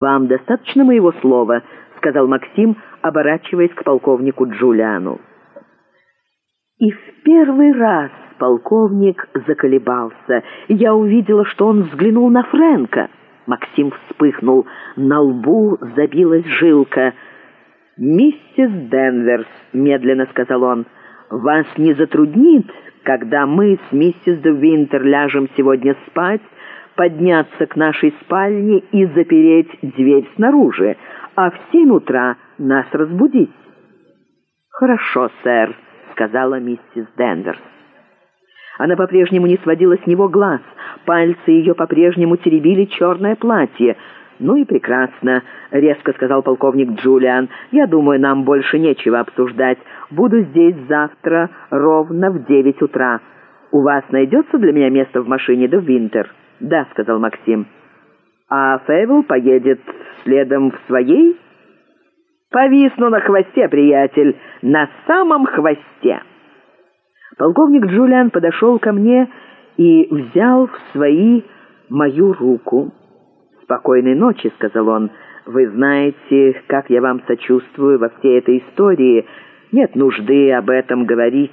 «Вам достаточно моего слова?» — сказал Максим, оборачиваясь к полковнику Джулиану. И в первый раз полковник заколебался. Я увидела, что он взглянул на Фрэнка. Максим вспыхнул. На лбу забилась жилка. «Миссис Денверс», — медленно сказал он, — «вас не затруднит, когда мы с миссис де Винтер ляжем сегодня спать, подняться к нашей спальне и запереть дверь снаружи, а в семь утра нас разбудить». «Хорошо, сэр», — сказала миссис Денверс. Она по-прежнему не сводила с него глаз, пальцы ее по-прежнему теребили черное платье. «Ну и прекрасно», — резко сказал полковник Джулиан. «Я думаю, нам больше нечего обсуждать. Буду здесь завтра ровно в девять утра. У вас найдется для меня место в машине до Винтер?» «Да», — сказал Максим. «А Поедет следом в своей?» «Повисну на хвосте, приятель, на самом хвосте!» Полковник Подошел ко мне и взял в свои мою руку. «Спокойной ночи», — сказал он. «Вы знаете, как я вам сочувствую во всей этой истории. Нет нужды об этом говорить».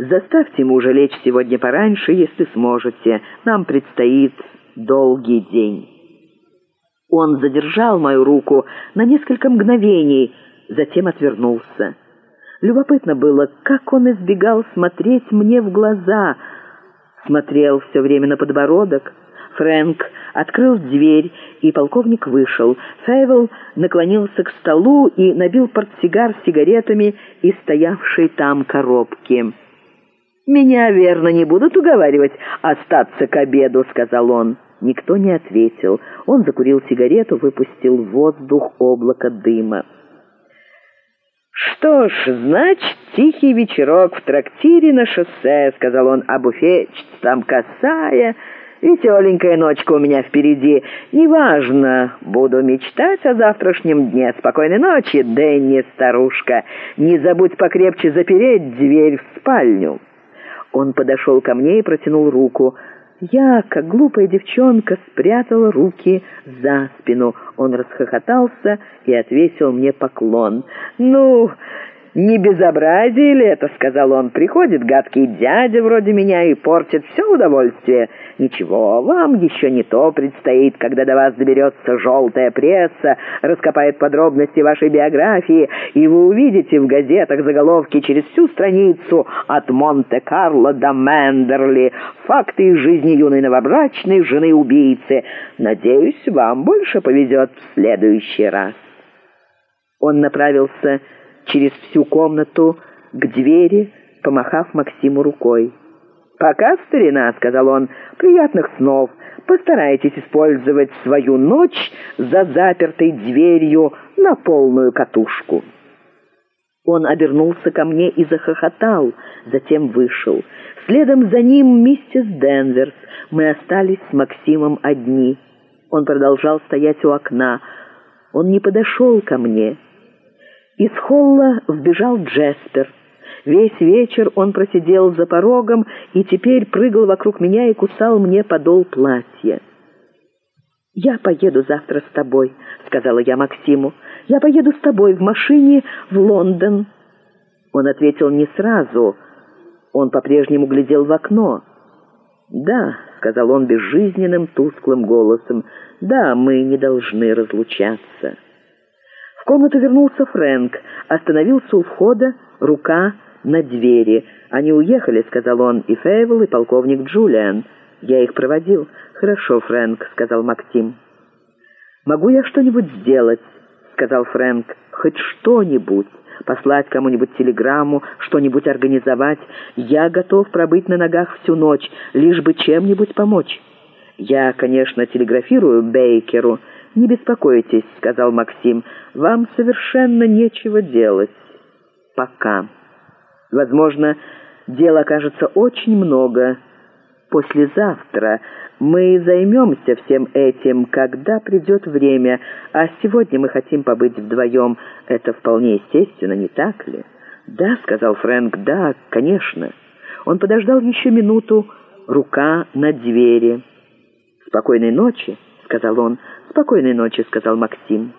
Заставьте мужа лечь сегодня пораньше, если сможете. Нам предстоит долгий день». Он задержал мою руку на несколько мгновений, затем отвернулся. Любопытно было, как он избегал смотреть мне в глаза. Смотрел все время на подбородок. Фрэнк открыл дверь, и полковник вышел.Ейвел наклонился к столу и набил портсигар сигаретами из стоявшей там коробки. «Меня, верно, не будут уговаривать остаться к обеду», — сказал он. Никто не ответил. Он закурил сигарету, выпустил в воздух облако дыма. «Что ж, значит, тихий вечерок в трактире на шоссе», — сказал он, — «а буфетчица там косая, веселенькая ночка у меня впереди. Неважно, буду мечтать о завтрашнем дне. Спокойной ночи, Дэнни, старушка. Не забудь покрепче запереть дверь в спальню». Он подошел ко мне и протянул руку. Я, как глупая девчонка, спрятала руки за спину. Он расхохотался и отвесил мне поклон. «Ну, «Не безобразие ли это?» — сказал он. «Приходит гадкий дядя вроде меня и портит все удовольствие. Ничего, вам еще не то предстоит, когда до вас доберется желтая пресса, раскопает подробности вашей биографии, и вы увидите в газетах заголовки через всю страницу от Монте-Карло до Мендерли, факты из жизни юной новобрачной жены-убийцы. Надеюсь, вам больше повезет в следующий раз». Он направился через всю комнату к двери, помахав Максиму рукой. «Пока, старина», — сказал он, — «приятных снов. Постарайтесь использовать свою ночь за запертой дверью на полную катушку». Он обернулся ко мне и захохотал, затем вышел. Следом за ним миссис Денверс. Мы остались с Максимом одни. Он продолжал стоять у окна. Он не подошел ко мне. Из холла вбежал Джеспер. Весь вечер он просидел за порогом и теперь прыгал вокруг меня и кусал мне подол платья. «Я поеду завтра с тобой», — сказала я Максиму. «Я поеду с тобой в машине в Лондон». Он ответил не сразу. Он по-прежнему глядел в окно. «Да», — сказал он безжизненным, тусклым голосом, — «да, мы не должны разлучаться». Комнату вернулся Фрэнк, остановился у входа, рука на двери. «Они уехали», — сказал он, — «и Фейвел, и полковник Джулиан. Я их проводил». «Хорошо, Фрэнк», — сказал Максим. «Могу я что-нибудь сделать?» — сказал Фрэнк. «Хоть что-нибудь. Послать кому-нибудь телеграмму, что-нибудь организовать. Я готов пробыть на ногах всю ночь, лишь бы чем-нибудь помочь. Я, конечно, телеграфирую Бейкеру». «Не беспокойтесь», — сказал Максим, — «вам совершенно нечего делать. Пока. Возможно, дел окажется очень много. Послезавтра мы займемся всем этим, когда придет время, а сегодня мы хотим побыть вдвоем. Это вполне естественно, не так ли?» «Да», — сказал Фрэнк, — «да, конечно». Он подождал еще минуту, рука на двери. «Спокойной ночи», — сказал он, — «Спокойной ночи», — сказал Максим.